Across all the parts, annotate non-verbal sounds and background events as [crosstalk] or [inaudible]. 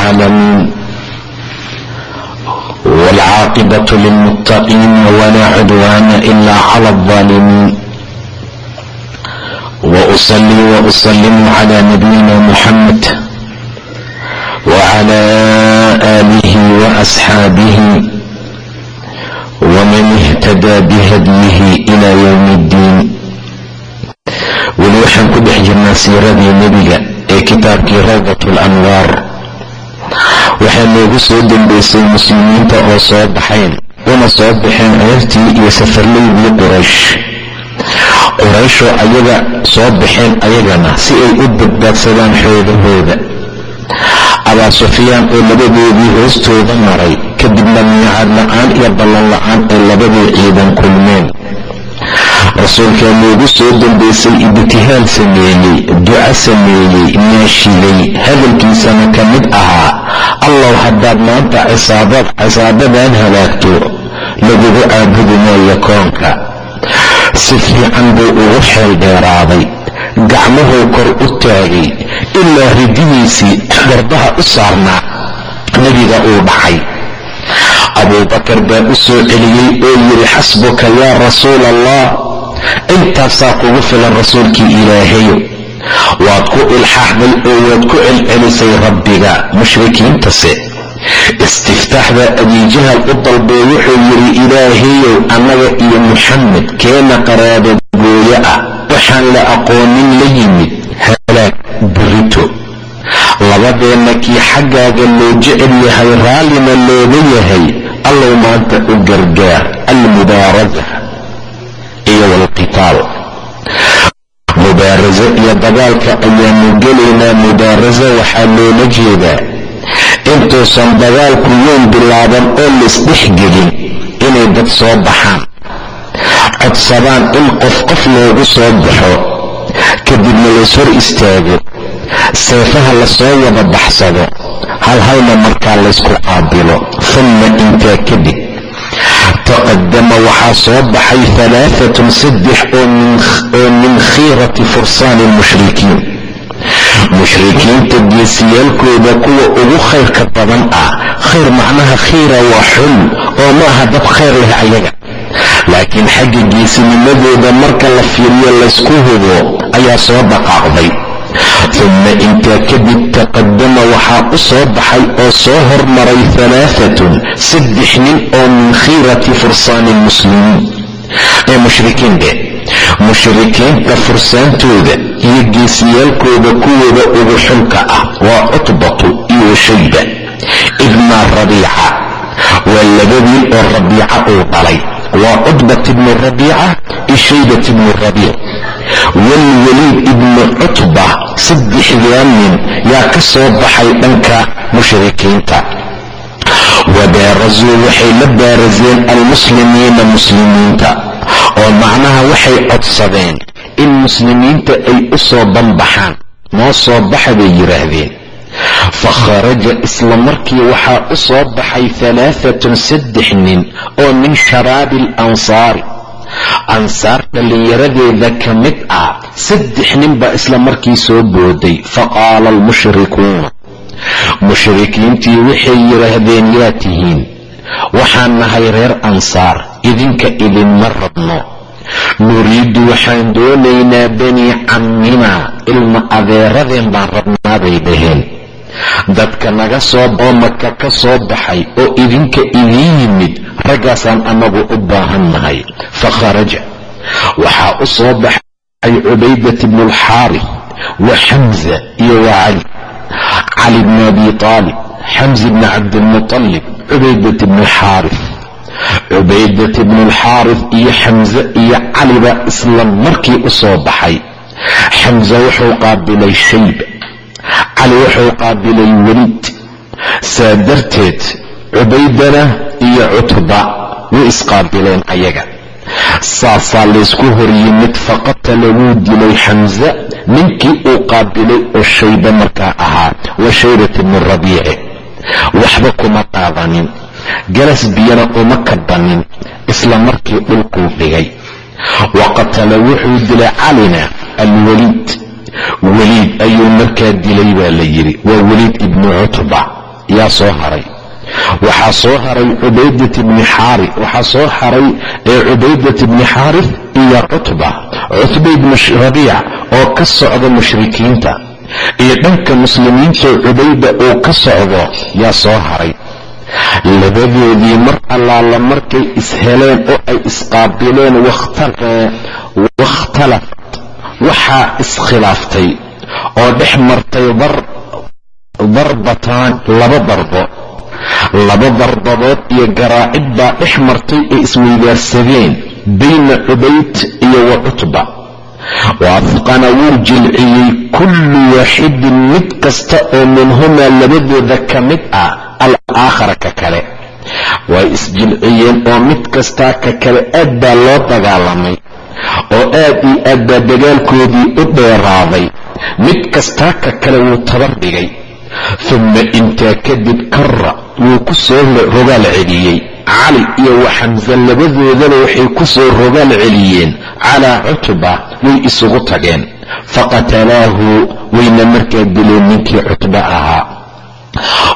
العالمين والعاقبة للمتقين ولا عدوان إلا على الظالمين وأصلي وأسلم على نبينا محمد وعلى آله وأصحابه ومن اهتدى بهديه إلى يوم الدين weli waxaan ku dhex jirnaa siiradii nebiga ee kitaabkii rawdat alanwaar waxaa noogu soo dambaysay muslimiinta oo soo baxayn una soo baxeen ceertii iyo safarlaydii quraysh. Qurayshoo ayaga soo baxeen ayagana si ay u badbaadsadaan xoogahooda abaa sufyaan oo labadoodii hoostooda maray kadibna miicad la'aan iyo ballan la'aan ay labadii ciidan kulmeen rasuulkaa noogu soo dambaysay ibtihaal sameeyey duco sameeyey naashilay hadalkiisana ka mid ahaa allow haddaad maanta cisaabadan halaagto lagugu caabudi maayo koonka. Si fiican buu ugu xeel dheeraaday gacmuhuu kor u taagay ilaa ridihiisii garbaha u saarnaa nebiga uu dhacay. Abuubakar baa u soo celiyey oo yidhi xasbuka yaa rasuula allah intaasaa kugu filan rasuulkii ilaahayo waad ku ilxaaxday oo waad ku celcelisay rabbiga mushrikiintase. Istiftaaxda abiijahal u dalbay wuxuu yidhi ilaahayow annaga iyo muxamed keena qaraaba gooyo ah. Waxaan la aqoonin la yimid. Halaag burito labadeenna kii xaggaaga loo jecel yahay raallina looga yahay. Allow maanta u gargaar almubaarasa iyo walqitaal mubaaraso iyo dagaalka ayaanu gelaynaa mubaaraso waxaa loola jeedaa intuusan dagaalku weyn bilaaban oo laisdhexgelin inay dad soo baxaan. Codsadaan in qof qof loogu soo baxo kadibna lays istaago seefaha la soo wada baxsado hal halna markaa laysku qaabilo uma intaa kadib taqadama waxaa soo baxay alaaatun saddex oo min khiirati fursaani lmushrikiin mushrikiinta geesiyaalkooda kuwa ugu khayrka badan ah khayr macnaha khiira waa xun oo ma aha dad khayr leh ayaga laakiin xagga geesinimadooda marka la fiiriyo laysku hubo ayaa soo dhaqaaqday uma intaa kadib taqadama waxaa u soo baxay oo soo hormaray alaaatun saddex nin oo min khiirati fursaani lmuslimiin ee mushrikiin dhe mushrikiinta fursaantooda iyo geesiyaalkooda kuwooda ugu xulka ah waa cutbatu iyo shayba ibna rabiica waa labadii oo rabiica uu dhalay waa cutbat ibnu rabiica iyo shaybat ibnu rabiic walwaliid ibnu cutba saddexdaa nin yaa ka soo baxay dhanka mushrikiinta. Wabaarasuu waxay la baaraseen almuslimiina muslimiinta oo macnaha waxay codsadeen in muslimiinta ay u soo banbaxaan noo soo baxa bay yidhaahdeen fa kharaja isla markii waxaa u soo baxay alaaatun saddex nin oo min sharaabi alansaari ansaar dhallinyaradeeda ka mid ah saddex nin baa isla markii soo booday faqaala almushrikuuna mushrikiintii waxay yidhaahdeen yaa tihiin waxaan nahay reer ansaar idinka idinma rabno. Nuriidu waxaan doonaynaa banii camminaa ilma adeeradeen baan rabnaabay dhaheen. Dadka naga soo oo maka ka soo baxay oo idinka idiin yimid raggaasaan annagu u baahan nahay. Fa kharaja. Waxaa u soo baxay cubaydat bnu alxaarif wa xamza iyo wa cali cali bni abi aalib xamzi bni cabdilmutalib cubaydat bni alxaarif cubaydat bnu alxaarif iyo xamze iyo caliba isla markii u soo baxay. Xamse wuxuu qaabilay shayba cali wuxuu qaabilay welid saa darteed cubaydana iyo cutba way isqaabileen ayaga. Saasaa laysku hor yimid faqatala wuu dilay xamza ninkii uu qaabilay oo shayba markaa ahaa wa shaybat ibnu rabiici. Waxba kuma qaadanin garas biyana uma kabanin isla markii dhulkuu dhigay. Wa qatala wuxuu dilay calina alwaliid. Weliid ayuu markaa dilay baa la yidhi waa weliid ibnu cutba yaa soo haray waxaa soo haray cubaydat bni xaari waxaa soo haray ee cubaydat bni xaarif iyo cutba cutba ibnu rabiic oo ka socda mushrikiinta. Iyo dhanka muslimiinta cubayda uu ka socdo yaa soo haray. Labadoodii mar allaala markay isheleen oo ay isqaabileen wakhtalafat waxaa iskhilaaftay oo dhex martay darbataan laba darbo laba darbadood iyo garaacid baa dhex martay ay isweydaarsadeen bayna cubayd iyo wa cutba. Wa afqana wuu jilciyey kullu waaxidin mid kasta oo minhumaa labadooda ka mid ah alaakhara ka kale. Way isjilciyeen oo mid kastaa ka kale aad baa loo dagaalamay oo aad iyo aad baa dagaalkoodii u dheeraaday. Mid kastaa ka kale wuu tabar dhigay uma intaa kadib kara wuu ku soo rogaal celiyey. Cali iyo wa xamse labadoodana waxay ku soo rogaal celiyeen. Calaa cutba way isugu tageen. Faqatalaahu wayna markaa dileen ninkii cutba ahaa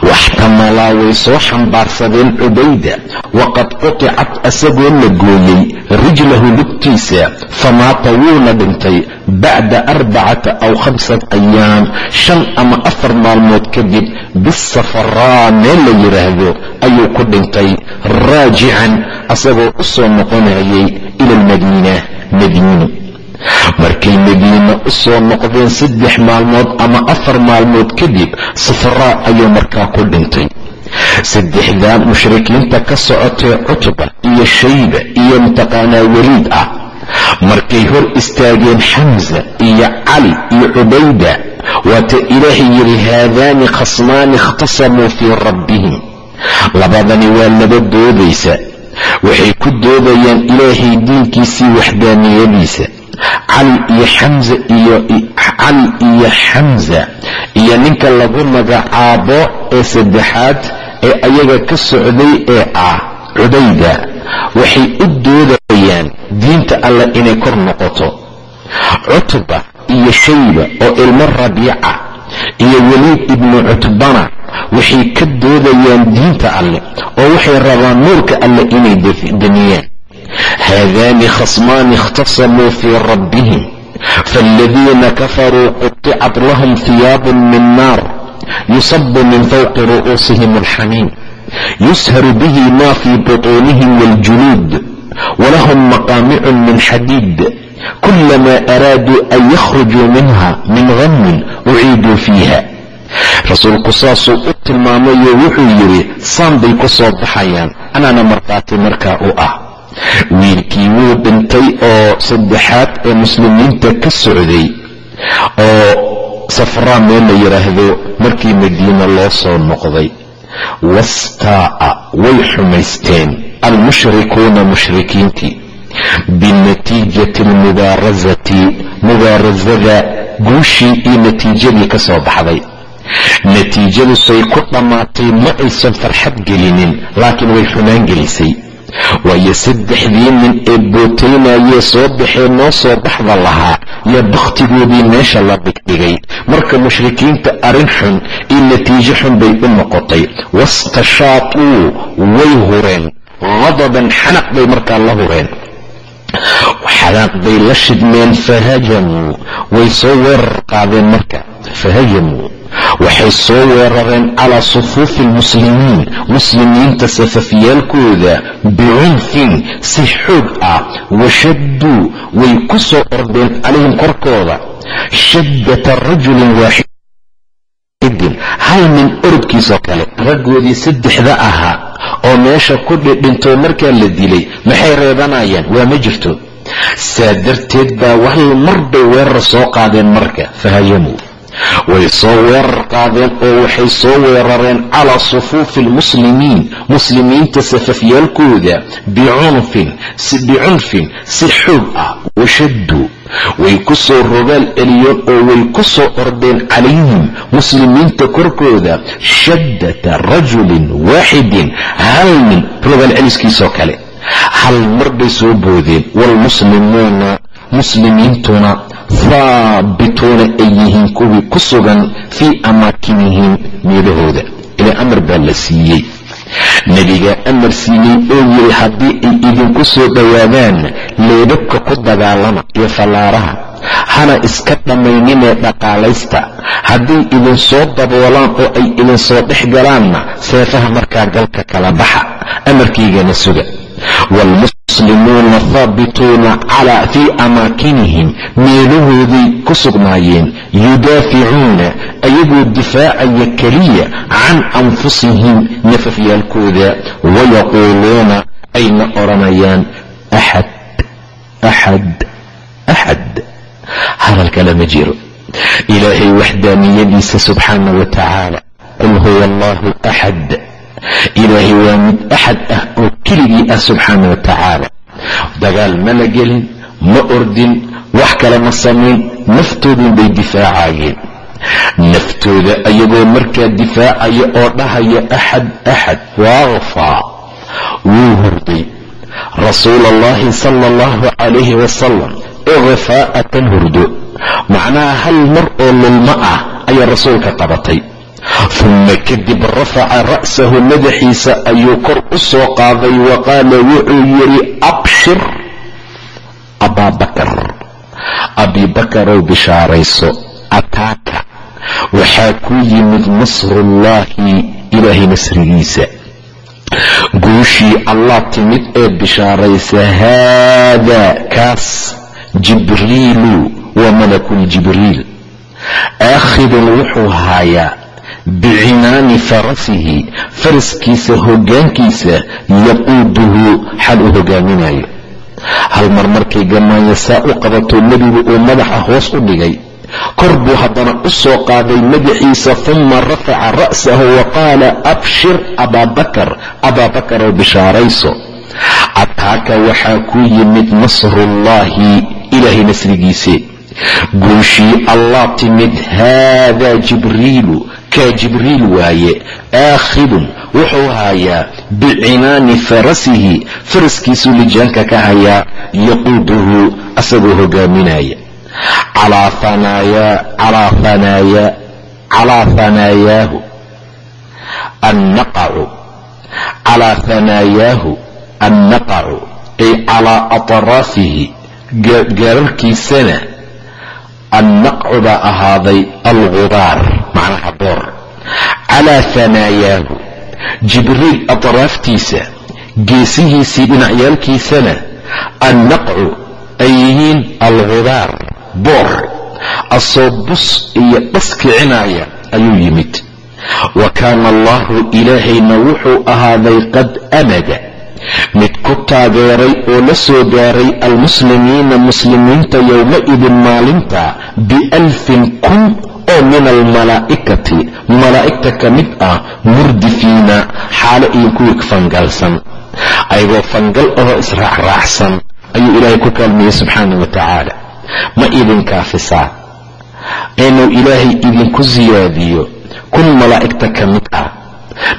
waxtamalaa way soo xambaarsadeen cubayda waqad quطicat asagoo la gooyey rijlahu lugtiisa famaata wuuna dhintay bacda arbacata aw khamsat ayaam shan ama afar maalmood kadib bisafaraa meel la yidhaahdo ayuu ku dhintay raajican asagoo u soo noqonayay ila almadiina madiino markay madiina u soo noqdeen saddex maalmood ama afar maalmood kadib safaraa ayuu markaa ku dhintay. Saddexdaa mushrikiinta ka socotee cutba iyo shayba iyo mataqaanaa weliid ah. Markay hor istaageen xamsa iyo cali iyo cubayda waata ilaahay yidhi haadaani khasmaani ikhtasamuu fii rabbihim. Labadani waa laba doodaysa. Waxay ku doodayaan ilaahay diinkiisii waxdaaniyadiisa cali iyo xamza iyo cali iyo xamza iyo ninka lagu magacaabo ee saddexaad ee ayaga ka socday ee ah cubayda waxay u doodayaan diinta alleh inay kor noqoto. Cutba iyo shayba oo ilmo rabiica iyo weliid ibnu cutbana waxay ka doodayaan diinta alleh oo waxay rabaan nuurka alleh inay damiyaan haadaani khasmaani ikhtasamuu fii rabbihim faaladiina kafaruu quطicat lahum hiyaabun min naar yusabu min fawqi ru'uusihim alxamiim yusharu bihi ma fii buطuunihim waاljuluud walahum maqaamicun min xadiid kulamaa araaduu an yakhrujuu minha min ghamin uciiduu fiiha rasuulku saasuu u tilmaamayo wuxuu yidhi saan bay ku soo baxayaan anaana markhaati markaa u ah wiilkii wuu dhintay oo saddexaad ee muslimiinta ka socday oo safraa meel la yidhaahdo markii madiina loo soo noqday. Wastaa'a way xumaysteen almushrikuuna mushrikiintii. Binatiijati almubaarasati mubaarasada guushii iyo natiijadii ka soo baxday. Natiijadusay ku dhammaatay ma aysan farxad gelinin laakiin way xunaan gelisay waayo saddexdii nin ee bootaynayee soo baxee noo soo baxda lahaa. Yaa bakhtigoodii meesha la dhigdhigay. Marka mushrikiinta arrin xun iyo natiijo xun bay u noqotay. Wastashaatuu way hureen. Qadaban xanaq bay markaa la hureen. Xanaaq bay la shidmeen fahajamuu way soo weerar qaadeen marka fahajamuu waxay soo weerareen calaa sufuufi almuslimiin muslimiinta safafyaalkooda bicunfin si xoog ah washadduu way ku soo ordeen calayhim korkooda. Shaddata rajulin waaxidin hal nin orodkiisoo kale raggoodii saddexda ahaa oo meesha ku dhidhintoo markaa la dilay maxay reebanayaan? Waa ma jirto. Saa darteed baa wal mar bay weerar soo qaadeen marka fahayamuu way soo weerar qaadeen oo waxay soo weerareen calaa sufuufi almuslimiin muslimiinta safafyaalkooda bicunfin si xoog ah washaddu. Way ku soo rogaal celiyeen oo way ku soo ordeen calayhim muslimiinta korkooda shaddata rajulin waaxidin hal nin rogaal celiskiisoo kale. Hal mar bay soo boodeen waalmuslimuuna muslimiintuna haabituuna ay yihiin kuwii ku sugan fii amaakinihim meelahooda. Ilaa amar baa la siiyey. Nebigaa amar siiyey oo yiri haddii ay idinku soo dhowaadaan leebabka ku dagaalama iyo fallaaraha hana iska dhammayninee dhaqaalaysta. Hadday idin soo daboolaan oo ay idin soo dhex galaanna seefaha markaa galka kala baxa. Amarkaygana suga waalmuslimuuna haabituuna fii amaakinihim meelahooday ku sugnaayeen yudaaficuuna ayagoo difaacaya keliya can anfusihim nafafyaalkooda wayaquuluuna ayna odhanayaan axad axad axad hadal kale ma jiro ilaahay waxdaaniyadiisa subxaana wa tacaala qul huwa allahu axad ilaahay waa mid axad ah oo keligii ah subxaana wa tacaala. Dagaal ma la gelin ma ordin wax kale ma samayn naftoodun bay difaacayeen. Naftooda ayagoo markaa difaacaya oo dhahaya axad axad waaqfaa wuu hurday. Rasuula allahi sala allahu calayhi wasalam ikfaa'atan hurdo. Macnaha hal mar oo lulmo ah ayaa rasuulka qabatay uma kadib rafaca ra'sahu madaxiisa ayuu kor u soo qaaday wa qaala wuxuu yidhi abshir abaabakar abibakarow bishaarayso ataaka waxaa ku yimid nasruullaahi ilaahay nasrigiisa guushii allah timid ee bishaaraysa haadaa kaas jibriilu waa malakuljibriil aakhidun wuxuu haayaa bicinaani farasihi faraskiisa hoggaankiisa yaquuduhu xal uu hogaaminayo hal mar markay gamaayo saa u qabato nebigu uu madaxa hoos u dhigay kor buu haddana u soo qaaday madaxiisa uma rafaca ra'sahu wa qaala abshir abaabakar abaabakarow bishaarayso ataaka waxaa ku yimid nasruullaahi ilaahay nasrigiise guushii allah timid haadaa jibriilu kaa jibriil waaye aakhidun wuxuu hayaa bicinaani farasihi faraskiisuu lijaanka ka hayaa yaquuduhu asagoo hogaaminaya. Calaa hanaayaahu annaqacu calaa hanaayaahu annaqacu ay calaa atraafihi gaararkiisana annaqcu baa ahaaday algubaar macnaha boor calaa hanaayaahu jibriil atraaftiisa geesihiisii dhinacyaalkiisana annaqcu ay yihiin algubaar boor. Asoo bus iyo dhas kicinaya ayuu yimid. Wa kaana allahu ilaahayna wuxuu ahaaday qad amada. Mid ku taageeray oo la soo gaaray almuslimiina muslimiinta yowma-idin maalinta bialfin kun oo min almalaa'ikati malaa'igta ka mid ah murdifiina xaalo iyo kuwii fangalsan. Ayagoo fangal ahoo israacraacsan ayuu ilaahay ku kaalmeeyey subxaana wa tacaala. Ma idin kaafisaa? Inuu ilaahay idinku siyaadiyo kun malaa'igta ka mid ah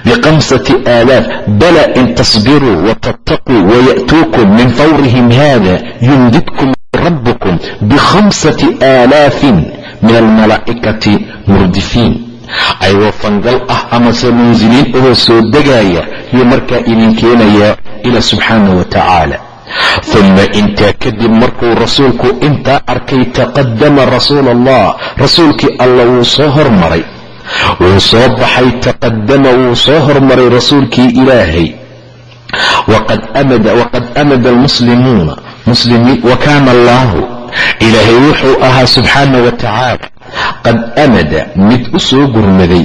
bikamsati aalaaf bala in tasbiruu watattaquu waya'tuukum min fawrihim hada yumdidkum rabbukum bikhamsati aalaafin min almalaa'ikati murdifiin ayagoo fangal ah amase munsiliin ahoo soo degaaya yuu markaa idin keenayaa ila subxaana wa tacaala uma intaa kadib markuu rasuulku intaa arkay taqadama rasuula allah rasuulkii alla wuu soo hormaray wuu soo baxay taqadama wuu soo hormaray rasuulkii ilaahay waqad amada almuslimuuna wa kaana allaahu ilaahay wuxuu ahaa subxaana wa tacaala qad amada mid u soo gurmaday.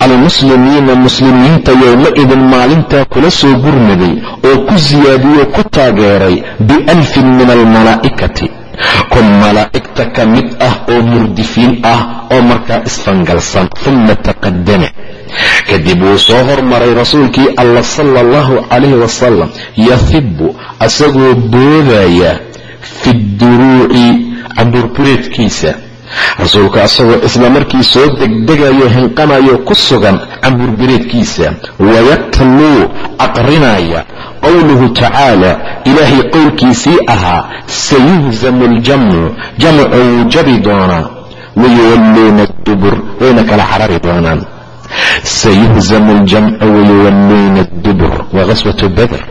Almuslimiina muslimiinta yowma-idin maalintaa kula soo gurmaday oo ku siyaadiyoo ku taageeray bialfin min almalaa'ikati. Kun malaa'igta ka mid ah oo murdifiin ah oo markaa isfangalsan uma taqadama kadib wuu soo hormaray rasuulkii alla sala allahu calayhi wasalam yahibu asagoo boodaya duruuci cambuurbureedkiisa rasuulku asagoo isla markii soo degdegayo hinqanayo ku sugan cambuurbureedkiisa wayatluu aqrinaya qowluhu tacaala ilaahay qowlkiisii ahaa sayuhzamu aljamcu jamcu wuu jabi doonaa. Wayuwalluuna adubur wayna kala carari doonaan. Sayuhzamu aljamcu wayuwalluuna addubur waa qaswatu bader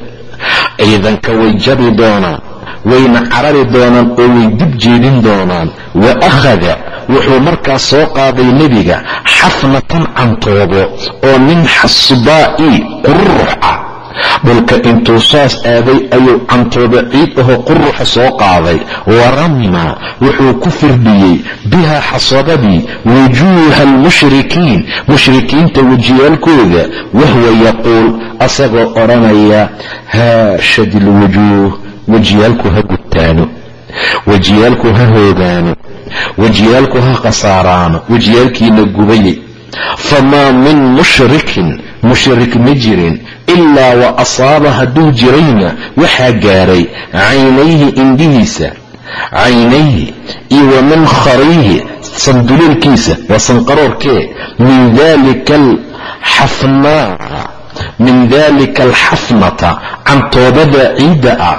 ciidanka way jabi doonaan wayna carari doonaan oo way dib jeedin doonaan. Wa akhada wuxuu markaas soo qaaday nebiga xafnatan cantoobo oo min xasbaa'i qurux ah dhulka intuu saas aaday ayuu cantoobo ciid ahoo quruxa soo qaaday. Warama wuxuu ku firdhiyey bihaa xasabadii wujuuha almushrikiin mushrikiinta wejiyaalkooda wahuwa yaquul asagoo odhanaya haashad ilwujuuh wejiyaalku ha gubtaano wejiyaalku ha hoogaano wejiyaalku ha khasaaraano wejiyaalkiina gubaye famaa min mushrikin mushrik ma jirin ilaa wa asaaba hadduu jirayna waxaa gaaray caynayhi indhihiisa caynayhi iyo wa min kharayhi sanduleelkiisa waa sanqaroorkee. Min dalika alxafnaa min dalika alxafnata cantoobada ciidda ah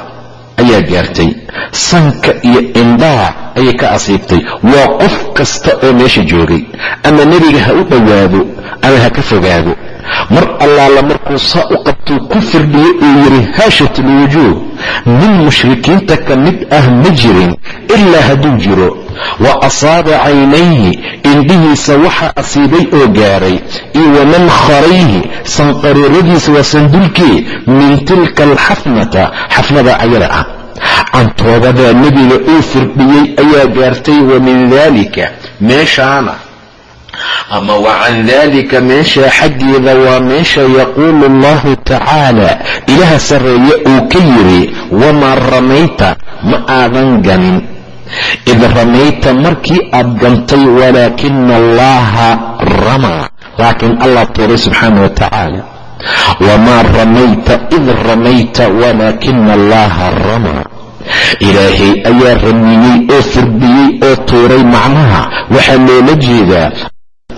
ayaa gaartay sanka iyo indhaha ayay ka asiibtay. Waa qof kasta oo meesha joogay ama nebiga ha u dhowaado ama ha ka fogaado mar allaala markuu saa u qabtuu ku firdhiyey uu yidhi haashat alwujuuh nin mushrikiinta ka mid ah ma jirin ilaa hadduu jiro. Wa asaaba caynayhi indhihiisa waxaa asiibay oo gaaray. Iyo waman kharayhi sanqarooradiisa waa sandulkee min tilka alxafnata xafnada ayada ah cantoobada nebiga uu firdhiyey ayaa gaartay wa min daalika meeshaana. Ama wa can daalika meeshaa xaggeeda waa meesha yaquulu allahu tacaala. Ilaha sarreeye uu ka yidhi wamaa ramayta ma aadan ganin. Id ramayta markii aad gantay walaakina allaha ramaa laakiin allah tuuray subxaana wa tacaala wamaa ramayta id ramayta walaakina allaha ramaa ilaahay ayaa ramiyey oo firdhiyey oo tuuray macnaha waxaa loola jeedaa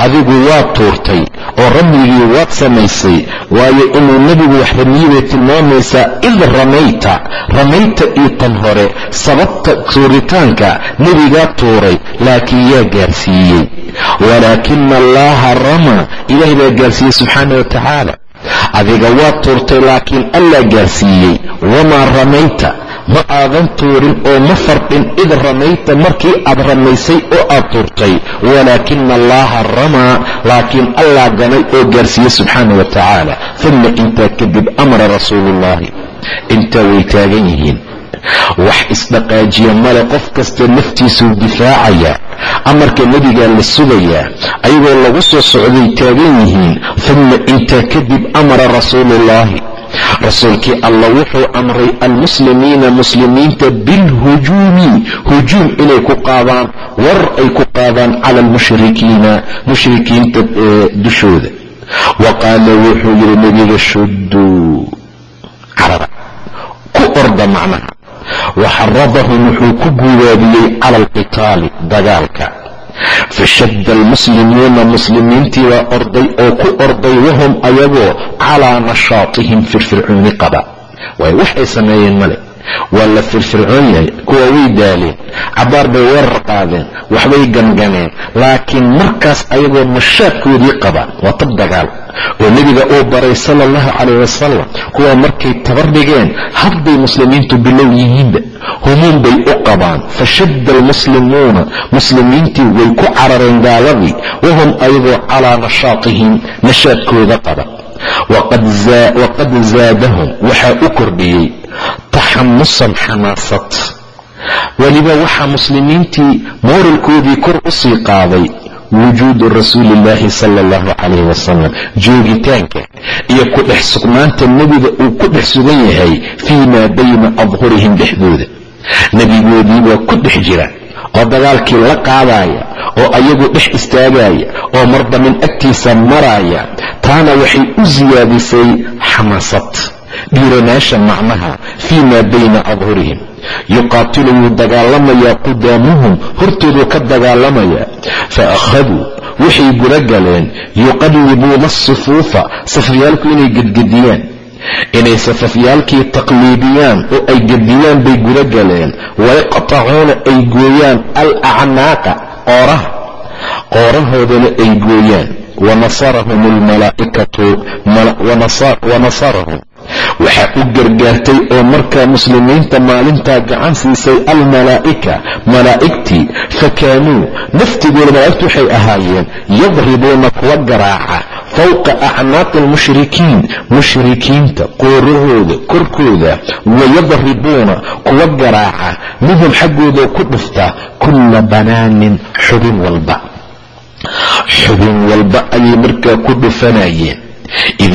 adigu waad tuurtay oo ramyigii waad samaysay waayo inuu nebigu wax ramiyey bay tilmaamaysaa id ramayta ramayta iyo tan hore sababta tuuritaanka nebigaa tuuray laakiin yaa gaarsiiyey walaakina allaha ramaa ilaahay baa gaarsiiyey subxaana wa tacaala adiga waad tuurtay laakiin allaa gaarsiiyey. Wamaa ramayta ma aadan tuurin oo ma fardhin id ramayta markii aad ramaysay oo aad tuurtay. Walaakina allaha ramaa laakiin allah ganay oo gaarsiiyey subxaana wa tacaala uma intaa kadib amara rasuuluullahi intaa way taagan yihiin wax isdhaqaajiya male qof kasta naftiisuu difaacaya amarka nebigaa la sugayaa ayagoo lagu soo socday taagan yihiin uma intaa kadib amara rasuuluullaahi rasuulkii allah wuxuu amray almuslimiina muslimiinta bilhujuumi hujuum inay ku qaadaan war ay ku qaadaan cala almushrikiina mushrikiinta dushooda. Wa qaala wuxuu yidhi nebiga shudduu carara. Ku orda macnaha waxaradahum wuxuu ku guwaabiyey cala alqitaali dagaalka fashadda almuslimuuna muslimiintii waa orday oo ku orday wahum ayagoo calaa nashaatihim firfircooni qaba waayo wax ay sameeyeen male waa la firfircoon yahay. Kuwa way daaleen. Cabaar bay weerar qaadeen. Waxbay ganganeen. Laakiin markaas ayagoo nashaadkoodii qaba waa tab dagaal. Oo nebiga uu baray sala allahu calayh wasalam kuwa markay tabar dhigeen hadbay muslimiintu bilow yihiinba humuum bay u qabaan. Fashadda almuslimuuna muslimiintii way ku carareen gaaladii. Wahum ayagoo calaa nashaatihim nashaadkooda qaba waqad zaadahum waxaa u kordhiyey taxamusan xamaasad weliba waxaa muslimiintii mooralkoodii kor u sii qaaday wujuudu rasuuli illaahi sala allahu calayh wasalam joogitaanka iyo ku dhex sugnaanta nebiga uu ku dhex sugan yahay fii maa bayna adhurihim dhexdooda nebigoodiibaa ku dhex jira oo dagaalkii la qaadaya oo ayagu dhex istaagaya oo marba nin agtiisa maraya taana waxay u siyaadisay xamaasad dhiiranaasha macnaha fii maa bayna adhurihim. Yuqaatilu wuu dagaalamayaa qudaamuhum hortooduu ka dagaalamayaa fa akhaduu waxay guda galeen yuqallibuuna asufuufa safafyaalku inay gedgediyaan. Inay safafyaalkii taqliibiyaan oo ay gediyaan bay guda galeen wayaqtacuuna ay gooyaan al acnaaqa qooraha. Qoorahoodana ay gooyaan. Wanasarahum waxaa u gargaartay oo markaa muslimiinta maalintaa gacan siisay almalaa'ika malaa'igtii fakaanuu. Naftigooda malaa'igtu waxay ahaayeen yadribuuna kuwa garaaca fowqa acnaaqi almushrikiin mushrikiinta qoorahooda korkooda wayadribuuna kuwa garaaca. Minhum xaggooda ku dhufta kulla banaanin xubin walba. Xubin walba ayay markaa ku dhufanayeen id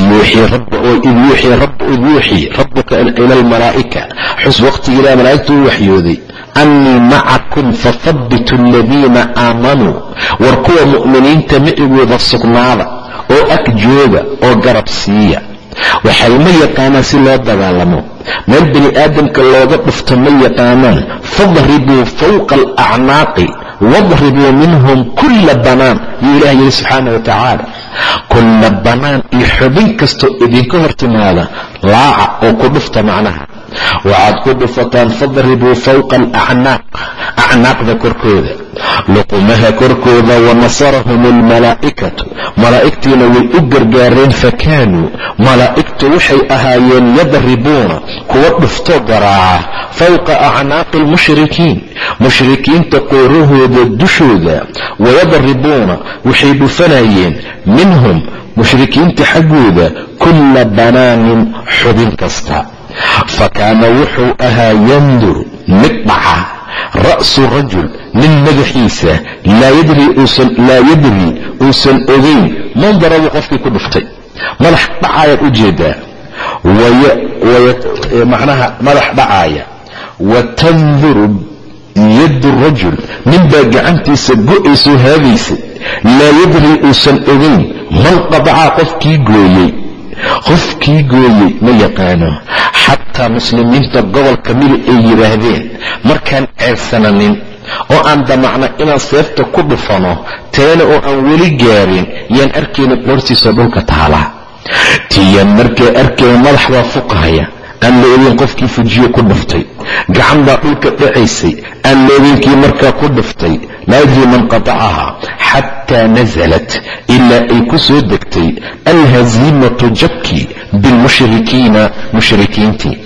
yuuxii rabbuka ila almalaa'ika xus waqtigii ilaa malaa'igtu u waxyooday annii macakum fahabbitu aladiina aamanuu war kuwa mu'miniinta micigooda sugnaada oo ag jooga oo garab siiya waxay ma yaqaanaan si loo dagaalamo meel bini aadamka looga dhufto ma yaqaanaan fadribuu fawqa alacnaaqi wadribuu minhum kulla banaan yuu ilaah yidhi subxaana wa tacaala kulla banaan iyo xubin kastoo idinka hor timaada laaca oo ku dhufta macnaha waxaad ku dhufataan fadribuu fawqa alacnaaq acnaaqda korkooda luqumaha korkooda wanasarahum almalaa'ikatu malaa'igtiina way u gargaareen fakaanuu malaa'igtu waxay ahaayeen yadribuuna kuwa dhuftoo garaaca fawqa acnaaqi almushrikiin mushrikiinta qoorahooda dushooda wayadribuuna waxay dhufanayeen minhum mushrikiinta xaggooda kulla banaanin xubin kasta fa kaana wuxuu ahaa yandur mid dhaca ra'su rajul nin madaxiisa laa yadri uusan ogayn man darabu qofkii ku dhuftay madax dhacayaad u jeedaa macnaha madax dhacaaya wa tanduru yaddu rajul ninbaa gacantiisa go'aysoo haadaysay laa yadri uusan ogayn man qadacaa qofkii gooyey qofkii gooyey ma yaqaano xataa muslimiinta gobolka midig ay yidhaahdeen markaan ceersananin oo aan damacna inaan seefta ku dhufano teena oo aan weli gaarin yaan arkayna qoortiisa dhulka taala. Tiyaan markaa arkayna madaxbaa fuqahaya aan ogin qofkii fujiyo ku dhuftay. Gacan baa dhulka dhacaysay aan la oginkii markaa ku dhuftay. Laa yadri man qatacaha xataa nasalat ilaa ay ku soo degtay. Alhaziimatu jabkii bilmushrikiina mushrikiintii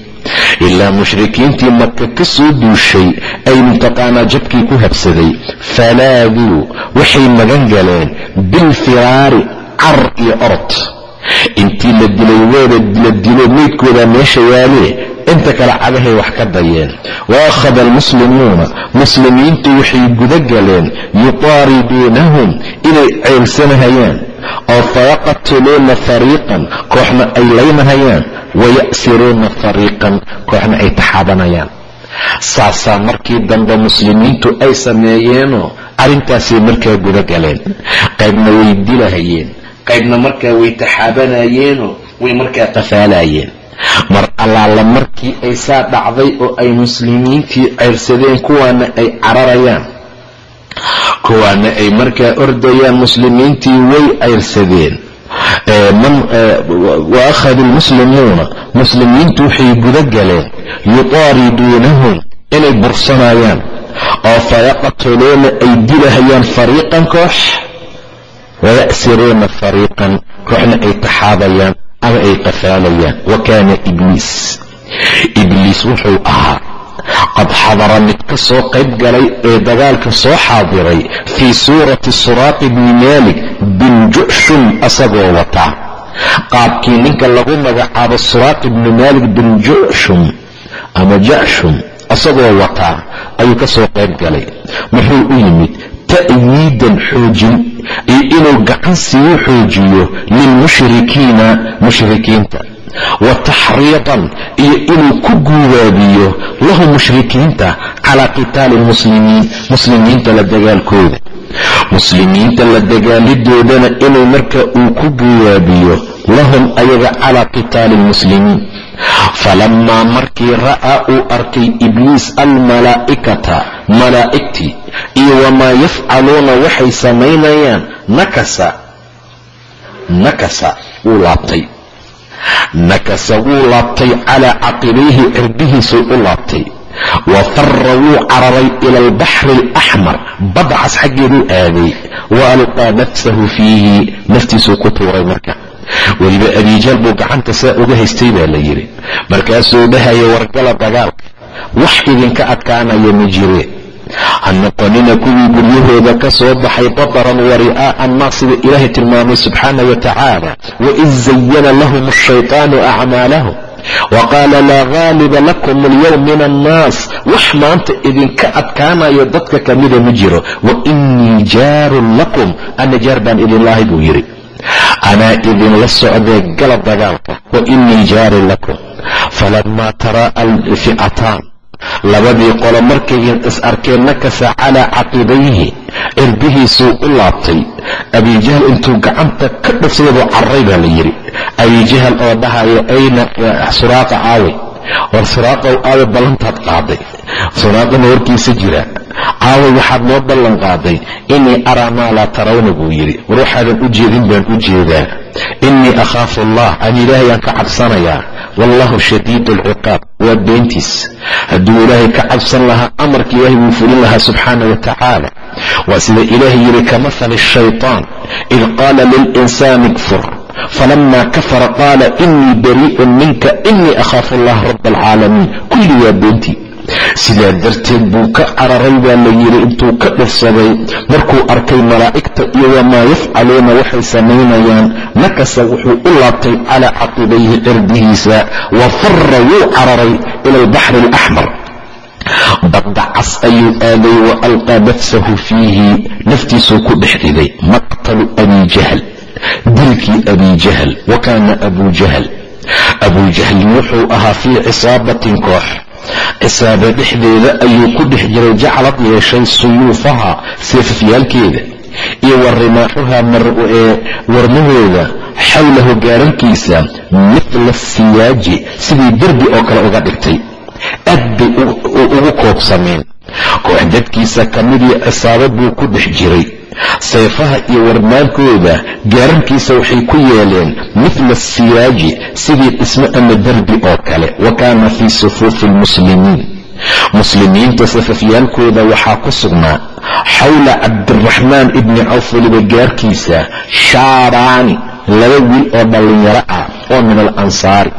ilaa mushrikiintii maka ka soo duushay ay mutaqaanaa jabkii ku habsaday. Falaaduu waxay magan galeen. Bilfiraari car iyo orod intii la dilay weeda la dilo meydkooda meesha yaalee inta kale cagahay wax ka dayeen. Wa akhada almuslimuuna muslimiintu waxay guda galeen yuqaariduunahum inay ceylsanahayaan oo fayaqtuluuna fariiqan kooxna ay laynahayaan waya'siruuna fariiqan kooxna ay taxaabanayaan. Saasaa markii dambe muslimiintu ay sameeyeenoo arrintaasay markaa guda galeen qaybna way dilahayeen qaybna markaa way taxaabanayeenoo way markaa qafaalayeen mar allaala markii ay saa dhacday oo ay muslimiintii ceyrsadeen kuwaana ay cararayaan kuwaana ay markaa ordayaan muslimiintii way ceyrsadeen. Wa akhaduu lmuslimuuna muslimiintu waxay guda galeen yuqaariduunahum inay bursanayaan oo fayaqtuluuna ay dilahayaan fariiqan koox waya'siruuna fariiqan kooxna ay taxaabayaan ama ay qafaalayaan wa kaana ibliis ibliis wuxuu ahaa qad xadara mid ka soo qayb galay ee dagaalka soo xaadiray fii suurati suraaqi bni maalik bin jucshum asagoo wataa qaabkii ninka lagu magacaabo suraaqi bni maalik bin jucshum ama jacshum asagoo wataa ayuu ka soo qayb galay muxuu u yimid ta'yiidan xoojin iyo inuu gacan siiu xoojiyo lilmushrikiina mushrikiinta wa taxriidan iyo inuu ku guubaabiyo lahu mushrikiinta calaa qitaali lmuslimiin muslimiinta la dagaalkooda. Muslimiinta la dagaalidoodana inuu marka uu ku guubaabiyo lahum ayaga calaa qitaali lmuslimiin falamaa markii ra'aa uu arkay ibliis almalaa'ikata malaa'igtii iyo wamaa yafcaluuna waxay samaynayaan nakasa nakasa wuu laabtay nakasa wuu laabtay calaa caqibayhi cirbihiisuu u laabtay. Wa fara wuu cararay ila albaxri alaxmar badcas xaggeeduu aaday. Wa alqaa nafsahu fiihi. Naftiisuu ku tuuray marka. Weliba abiijaal buu gacanta saa uga haystay baa la yidhi. Markaasuu dhahaya wargala dagaalka. Wax idinka adkaanaya ma jireen ha noqonina kuwii guryahooda ka soo baxay bataran wa ri'aa'a annaas sida ilaahay tilmaamay subxaana wa tacaala waid zayana lahum ashaytaanu acmaalahum waqaala laa gaaliba lakum alyowm min annaas wax maanta idinka adkaanayo dadka kamida ma jiro wa inii jaarun lakum ana jaar baan idinlahay buu yidhi. Anaa idinla socdee gala dagaalka wa inii jaarun lakum falamaa taraa alfi'ataan labadii qolo markay is arkeen nakasa calaa caqibayhi cirbihiisuu u laabtay. Abijahl intuu gacanta ka dhufsadabuu carray baa la yidhi. Abijahl oo dhahaya ayna suraaqa aaway war suraaqow aawe ballantaad qaaday. Suraaqana warkiisa jira. Aaway waxaad noo ballan qaaday. Inii araa maa tarawna buu yidhi. War waxaadan u jeedin baan u jeedaa. Inii akhaafu allah aan ilaahayaan ka cabsanayaa. Wallahu shadiid alciqaab waa beentiis hadduu ilaahay ka cabsan lahaa amarka ilaahay wuu fulin lahaa subxaana wa tacaala. Waa sida ilaahay yidhi kamahali shaytaan id qaala lilinsaani kfur falama kafara qaala inii barii'un minka inii akhaafu allah raba alcaalamiin kulli waa beentii sidaa darteed buu ka cararay baa la yidhi intuu ka dhufsaday markuu arkay malaa'igta iyo wamaa yafcaluuna waxay samaynayaan nakasa wuxuu u laabtay calaa caqibayhi cirdihiisa wa fara wuu cararay ila albaxri alaxmar badda cas ayuu aaday wa alqaa nafsahu fiihi naftiisuu ku dhex riday maqtalu abi jahl dilkii abi jahl wa kaana abu jahl abuu jahlin wuxuu ahaa fii cisaabatin koox. Cisaaba dhexdeeda ayuu ku dhex jiray jaclad yeeshay suyuufaha seefafyaalkeeda iyo wa rimaaxuha warmahooda xawlahu gaarankiisa mithla siyaaji sidii derbi oo kale uga dhigtay. Aad bay ugu koobsameen. Koox dadkiisa ka midii cisaaba buu ku dhex jiray sayfaha iyo warmaankooda gaarankiisa waxay ku yeeleen mithla siyaaji sidii dhismo ama derbi oo kale wa kaana fii sufuufi almuslimiin. Muslimiinta safafyaalkooda waxaa ku sugnaa xawla cabdiraxmaan ibni cawf weliba gaarkiisa shaaraani laba wiil oo dhallinyaro ah oo min alansaari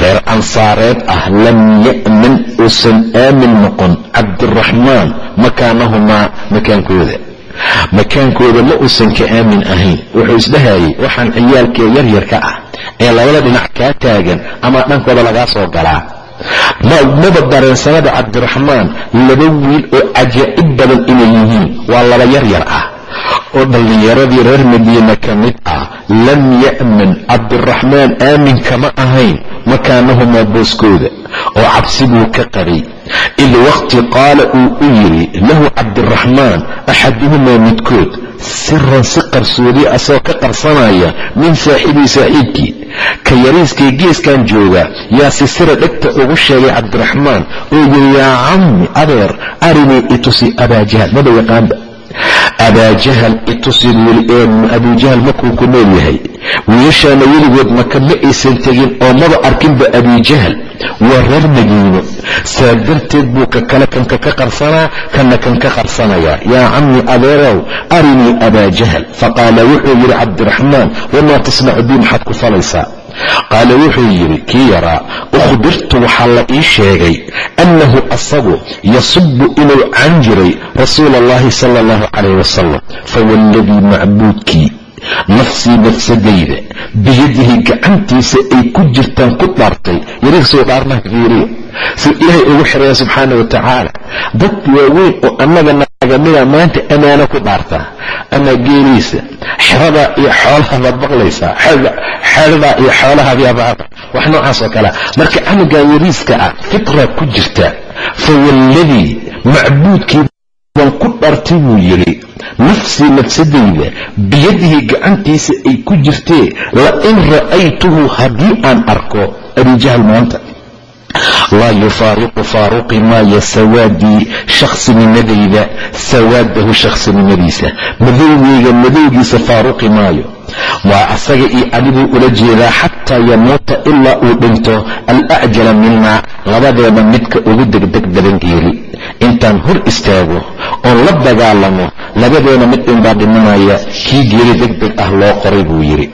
reer ansaareed ah lam ya'man uusan aamin noqon cabdiraxmaan makaanahumaa makaankooda makaankooda ma uusan ka aamin ahayn. Wuxuu isdhahayay waxaan ciyaalkee yaryarka ah ee labada dhinac kaa taagan ama dhankooda lagaa soo galaa? Maba dareensanada cabdiraxmaan laba wiil oo cajaa'ib badan inay yihiin. Waa laba yaryar ah oo dhallinyaradii reer madiina ka mid ah. Lam ya'man cabdiraxmaan aamin kama ahayn. Makaanahumaa booskooda oo cabsi buu ka qabay id waqti qaala uu u yidhi lahu cabdiraxmaan axaduhumaa midkood siran si qarsoodi asagoo ka qarsanaya min saaxibii saaxiibkii ka yariiskay geeskan jooga yaa si sira dhegta ugu sheegay cabdiraxmaan oo yidhi yaa cammi adeer arinii itusi abaajahal maba yaqaanba abaajahal itusid abujahal makuu ku nool yahay. Wiilashaana weligood maka ma aysan tegin oo maba arkinba abijahal waa reer madiino saa darteed buu ka kale kanka ka qarsanaa kana kan ka qarsanayaa. Yaa cammi adeerow arinii abaajahal faqaala wuxuu yidhi cabdiraxmaan wamaa tasnacu bii maxaad ku falaysaa qaala wuxuu yidhi kii yaraa ukhbirtu waxaa la ii sheegay annahu asagu yasubu inuu can jiray rasuula allahi sala allahu calayh wasalam fawalladii macbuudkii nafsii nafsadayda biyadihi gacantiisa ay ku jirtaan ku dhaartay. Yarigsoo dhaarnaha fiiriya suu ilaahay ugu xiraya subxaana wa tacaala dad waaweyn oo annaga nagamida maanta ammaano ku dhaartaa ama geeliisa xeradaa iyo xoolaha baad maqlaysaa xeradaa iyo xoolaha wax noocaas oo kalea marka canugan yariiska ah fitra ku jirta fawalladii macbuudkii baan ku dhartay buu yidhi nafsii nafsadayda biyadihi gacantiisa ay ku jirtee la in ra'aytuhu haddii aan arko abijahl maanta laa yufaariqu faaruqi maayo sawaadii shakhsinimadayda sawaadahu shakhsinimadiisa madowgeyga madowgiisa faaruqi maayo waa asaga iyo aniguu ula jeedaa xataa yamuuta ilaa uu dhinto alacjala minaa labadeeda midka ugu degdeg badan geeri intaan hor istaago oon la dagaalamo labadeena mid inbaa dhimanaya kii geeri deg deg ah loo qoray buu yidhi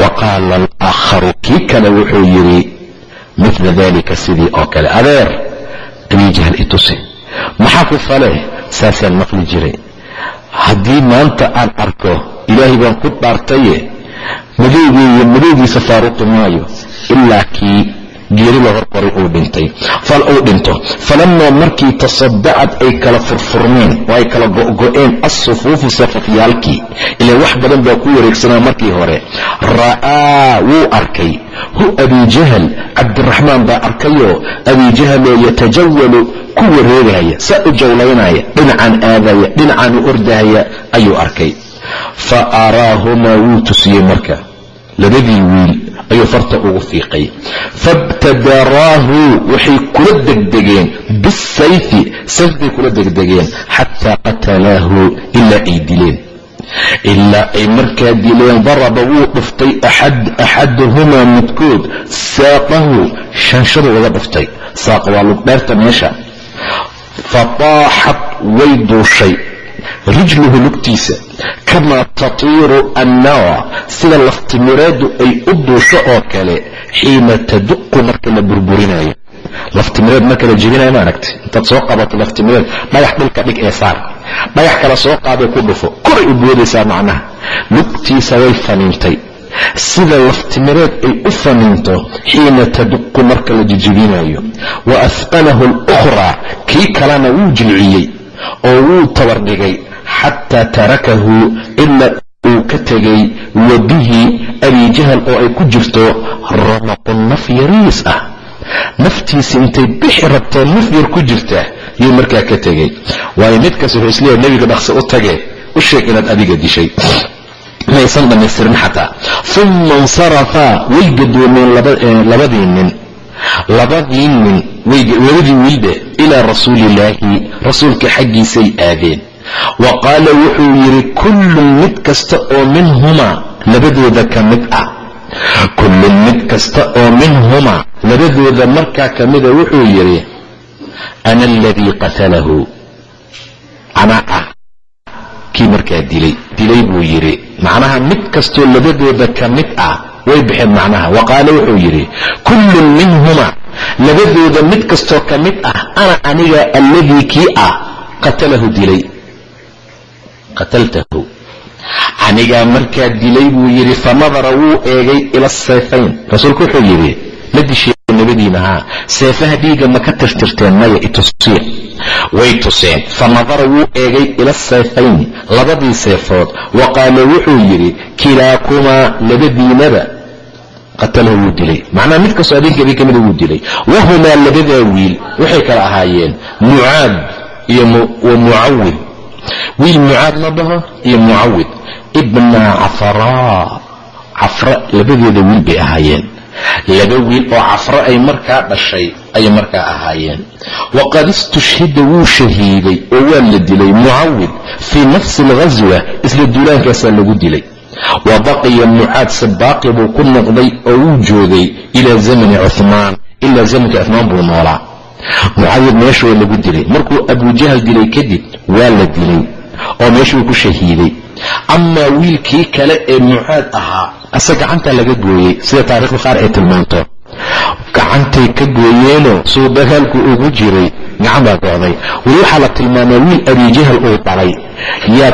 wa qaala alaakharu kii kale wuxuu yidhi mila dalika sidii oo kale adeer abiijahl itusi maxaa ku fale saasaan maqli jiray haddii maanta aan arko ilaahay baan ku dhaartaye madowgeeyo madowgiisa faaruqi maayo ilaa kii geeri la horqoray uu dhintay uu dhinto falamaa markii tasadacad ay kala furfurmeen oo ay kala go'go'een assufuufu safafyaalkii ilaa wax badan baa ku wareegsanaa markii hore ra'aa wuu arkay hu abijahal cabdiraxmaan baa arkayoo abijahaloo yatajawalu ku wareegaya saa u jawlaynaya dhinacaan aadaya dhinacaan u ordahaya ayuu arkay. Fa araahumaa wuu tusiyey marka. Labadii wiil ayuu farta ugu fiiqay. Faibtadaraahu waxay kula degdegeen bisayfi sayf bay kula degdegeen xataa qatalaahu ilaa ay dileen ilaa ay markaa dileen daraba wuu dhuftay axaduhumaa midkood saaqahu shanshadu uga dhuftay. Saaqa waa lugdheerta meesha. Fataaxat way duushay. Rijluhu lugtiisa kamaa tatiiru annawa sida laftimireedu ay u duusho oo kale xiina taduqu marka la burburinayo. Laftimireed marka la jebinayo ma aragtay intaad soo qabato laftimireed dhagax dhulka dhig ee saar dhagax kale soo qaadee ku dhufo. Koray u boodaysaa macnaha. Lugtiisa way faniintay. Sida laftimireed ay u faniinto xiina taduqu marka la jejebinayo wa asqalahu alukhraa kii kalena wuu jilciyey oo wuu tabardhigay xataa tarakahu ilaa uu ka tegay wa bihi abijahal oo ay ku jirto ramaqu naf yariis ah. Naftiisi intay bixi rabtoo naf yar ku jirta yuu markaa ka tegay waayo mid kas wuxuu is leeyahay nebiga dhaqse u tagee u sheeg inaad adiga dishay. Maysan dhammaystirin xataa. Uma insarafaa way gadoomeen labadii nin. Labadii nin labadii wiilbe ilaa rasuuliillaahi rasuulka xaggiisay aadeen. Wa qaala wuxuu yidhi kullun mid kasta oo minhumaa labadooda ka mid ah. Kullun mid kasta oo minhumaa labadooda markaa ka mida wuxuu yidhi ana aladii qatalahu anaa ah kii markaa dilay dilay buu yidhi macnaha mid kastoo labadooda ka mid ah way baxeen macnaha wa qaala wuxuu yidhi kullun minhumaa labadooda mid kastoo ka mid ah ana aniga alladii kii ah qatalahu dilay qataltahu anigaa markaa dilay buu yidhi fanadara wuu eegay ila asayfayn rasuulku wuxuu yidhi ma disheen nabadiina haa seefaha dhiigga ma ka tirtirteen maya itusiya way tuseen. Fanadara wuu eegay ila asayfayn labadii seefood. Wa qaala wuxuu yidhi kilaakumaa labadiinaba qatalahu wuu dilay. Macnaha mid kastoo ka mida wuu dilay. Wahumaa labadaa wiil waxay kala ahaayeen mucaad iyo wa mucawid. Wiil mucaad la dhaho iyo mucawid. Ibna cafaraa cafra labadeeda wiil bay ahaayeen laba wiil oo cafro ay markaa dhashay ayay markaa ahaayeen. Waqad istushhida wuu shahiiday oo waa la dilay mucawid fii nafsi alghaswa isla duulaankaasaa lagu dilay. Wa baqiya mucaad sabaaqi buu ku noqday oo wuu joogay ilaa zamani cuhmaan ilaa zamanka cuhmaan buu noolaa. Mucawid meesha waa lagu dilay. Markuu abujahal dilay kadib waa la dilay oo meeshuu ku shahiiday. Amaa wiilkii kale ee mucaad ahaa ase gacanta laga gooyey sida taariikhda qaar ay tilmaanto. Gacantay ka gooyeenoo suu dagaalku ugu jiray gacan baa go'day. Weli waxaa la tilmaamaa wiil abijahal uu dhalay yaa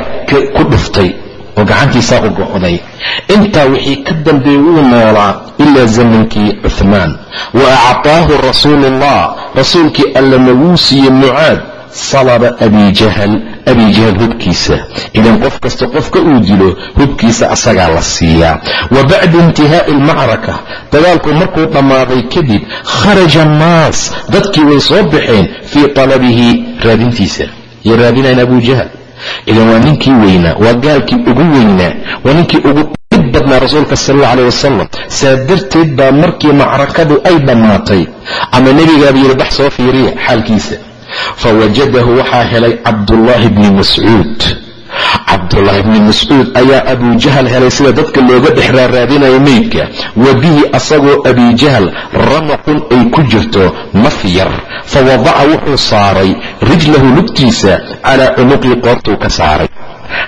ku dhuftay oo gacantiisaa u go'day. Intaa wixii ka dambeeyey wuu noolaa ilaa zamankii cuhmaan wa actaahu rasuuluullah rasuulkii allana wuu siiyey mucaad salaba abijahal abijahal hubkiisa. Idan qof kasta qofka uu dilo hubkiisa asagaa la siiyaa wa bacda intihaa'i almacraka dagaalku markuu dhammaaday kadib kharaja annaas. Dadkii way soo baxeen fii talabihi raadintiisa. Yay raadinayan abujahal idan waa ninkii weynaa waa gaalkii ugu weynaa waa ninkii ugu dhib badnaa rasuulka sal alla aleh wasalam saa darteed baa markii macrakadu ay dhammaatay ama nebigaaba yidhi bax soo fiiriya xaalkiisa fawajadahu waxaa helay cabdullaahi bni mascuud cabdullaahi bni mascuud ayaa abujahal helay sida dadka looga dhex raaraadinayo meydka wa bihi asagoo abijahal ramaqun ay ku jirto naf yar fa wadaca wuxuu saaray rijlahu lugtiisa calaa cunuqii qoortuu ka saaray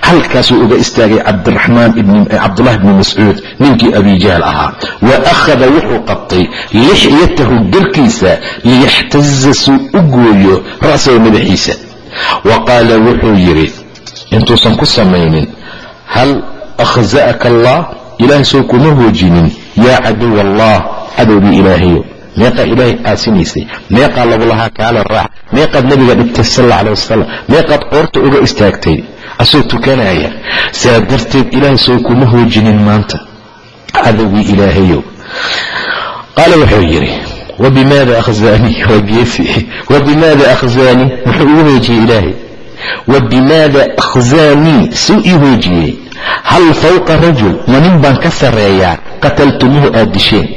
halkaasuu uga istaagay cabdulahi bni mascuud ninkii abijahal ahaa. Wa akhada wuxuu qabtay lixyatahu garkiisa liyaxtaza suu u gooyo ra'sahu madaxiisa. Wa qaala wuxuu yidhi intuusan ku samaynin hal akhza'aka allah? Ilaahay soo kuma hoojinin. Yaa caduw allah cadowgii ilaahayo meeqaa ilaahay aasinaysay meeqaa lagu lahaa kaala raac. Meeqaad nabiga dhibtay sal alla aleh wasalam meeqaad qoorta uga istaagtay. Asoo tukanaya saa darteed ilaahay soo kuma hoojinin maanta. Cadowgii ilaahayo qaala wuxuu yidhi wabimaada akhzaanii [laughs] waa wabimaada akhzaanii muxuu ugu hoojiyey ilaahay. Wabimaada akhzaanii suu ii hoojiyey hal fawqa rajul? Ma nin baan ka sarreeyaa? Qataltumuuhu aad disheen.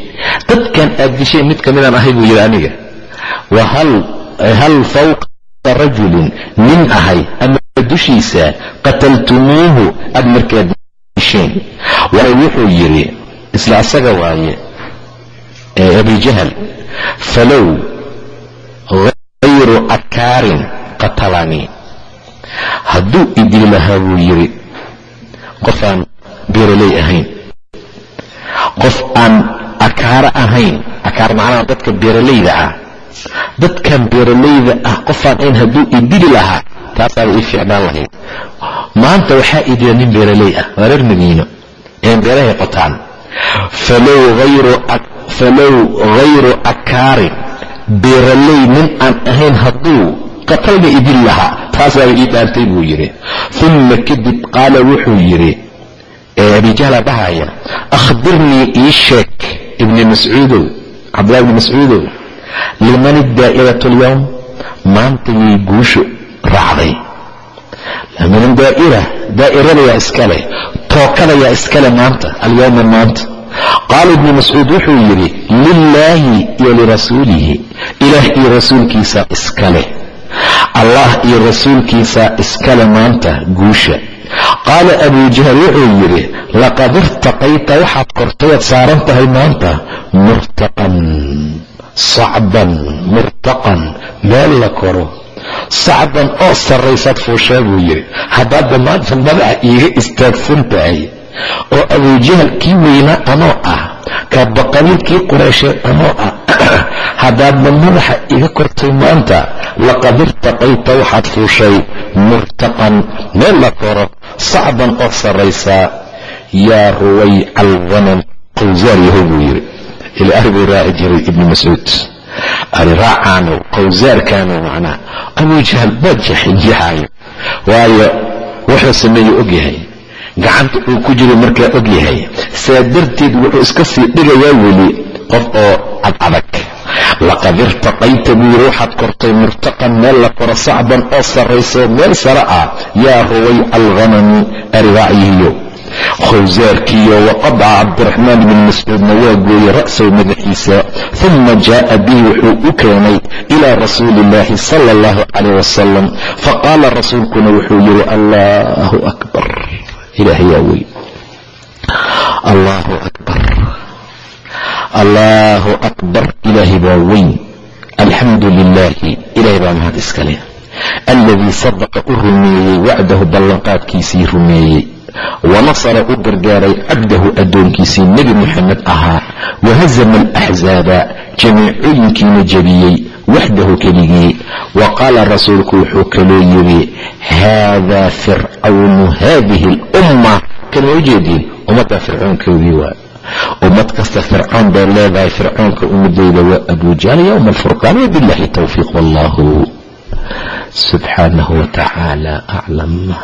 Dadkan aad disheen mid ka midaan ahay buu yidhi aniga. Wa hal fawqa rajulin nin ahay ama dushiisa qataltumuuhu aad markaad disheen. Waay wuxuu yidhi isla asaga waaye abijahal falow hayru akaarin qatalanii. Hadduu idili lahaa buu yidhi qof aan beeraley ahayn. Qof aan akaaro ahayn. Akaar macnaha dadka beeralayda ah. Dadkan beeralayda ah qofaan ahayn hadduu idili lahaa taasaaba ii fiicnaan lahayd. Maanta waxaa idila nin beeraley ah waa reer madiino een beerahay qotaan. Falow hayru akaarin beeraley nin aan ahayn hadduu qatalna idil lahaa taasaaba ii dhaantay buu yidhi. Uma kadib qaala wuxuu yidhi abijahla dhahaya akhbirnii ii sheeg ibni mascuudow cabdullahi ibni mascuudow liman daa'iratu alyowm maanta yay guushu raacday. Liman daa'ira daa'irada yaa iskale tookada yaa iskale maanta alyowma maanta. Qaala ibni mascuud wuxuu yidhi lilaahi iyo lirasuulihi ilaah iyo rasuulkiisa iskale allah iyo rasuulkiisa iskale maanta guusha. Qaala abujahal wuxuu yidhi laqad irtaqayta waxaad kortayaad saaran tahay maanta murtaqan sacban murtaqan meel la koro. Sacban oo sarraysaad fuushaa buu yidhi. Haddaadda maanta madaxa iiga istaagsan tahay oo abujahal kii weynaa anoo ah kaa baqabiilkii qureysheed anoo ah [laughs] haddaadba madaxa iga kortay maanta laqad irtaqayta waxaad fuushay murtaqan meel la koro sacban oo sarraysaa yaa ruway calwanan qawsaar yahow buu yidhi. Ila aribuu raaci jiray ibni mascuud. Ari raacaanow qawsaarkaanow macnaha abujahal baad jaxinjaxaayo waayo wuxuu sameeye ogyahay gacanta uu ku jiro markaa og saa darteed wuxuu iska sii dhigayaa weli qof oo cadadag laqad irtaqayta buu yidhi waxaad kortay murtaqan meel la koro sacban oo sarrayso meel sare ah yaa ruway alghanami aribaacyihiyo khawsaarkiiyo waqadaca cabdiraxmaan ibni mascuudna waa gooyey ra'sahu madaxiisa uma jaa'a bihi wuxuu u keenay ilaa rasuuli illaahi sala allahu calayh wasalam faqaala rasuulkuna wuxuu yidhi allahu akbar. Ilaahay yaa wey allahu akbar allahu akbar ilaahay baa weyn. Alxamdu lilaahi ilaahay baa mahad iska leh alladii sadaqa u rumeeyey wacdahu ballanqaadkiisii rumeeyey. Wanasara u gargaaray cabdahu addoonkiisii nebi moxamed ahaa. Wahazama alaxzaaba jamiicooyinkiina jebiyey waxdahu keligii. Wa qaala rasuulku wuxuu kaloo yidhi haadaa fircawnu haadihi alumma kan ma ujeediin ummadda fircoonkoodii waa ummad kasta fircoon bay leedahay fircoonka ummadeyda waa abujahl yowma alfurqaan wabillahi towfiiq wallahu subxaanahu wa tacaala aclam